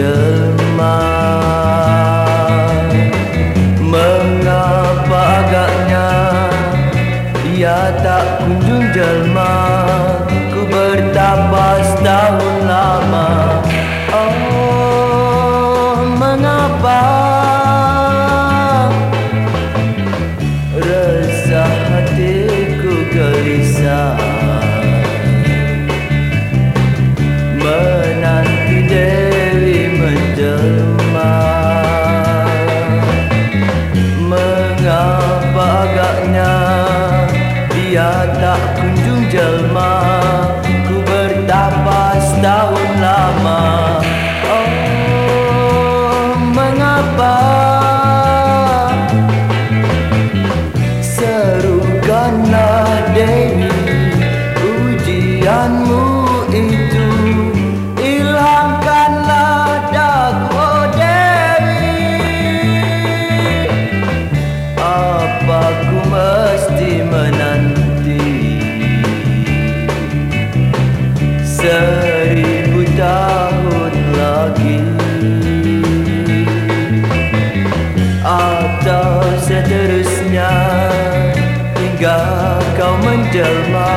Demam Mengapa agaknya Ia tak kunjung jelma? Menjelma Ku bertapa setahun lama. Oh mengapa Serukanlah Dewi? Ujianmu itu seterusnya. Hingga kau menjelma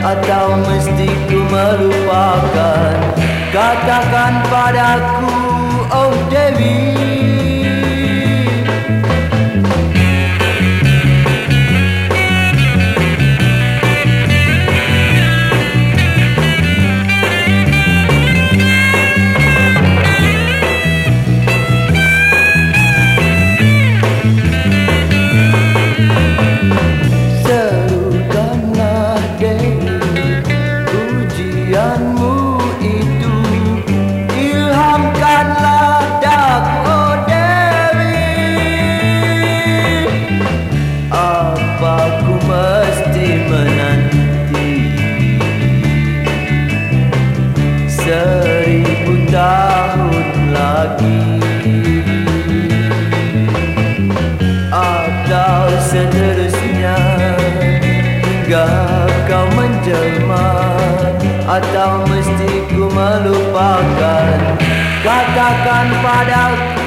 Atau mesti ku melupakan. Katakan padaku Oh Dewi Ujianmu itu Ilhamkanlah daku oh Dewi. Apa ku mesti menanti? Seribu tahun lagi. Atau seterusnya Hingga kau menjelma Atau mesti ku melupakan? Katakan padaku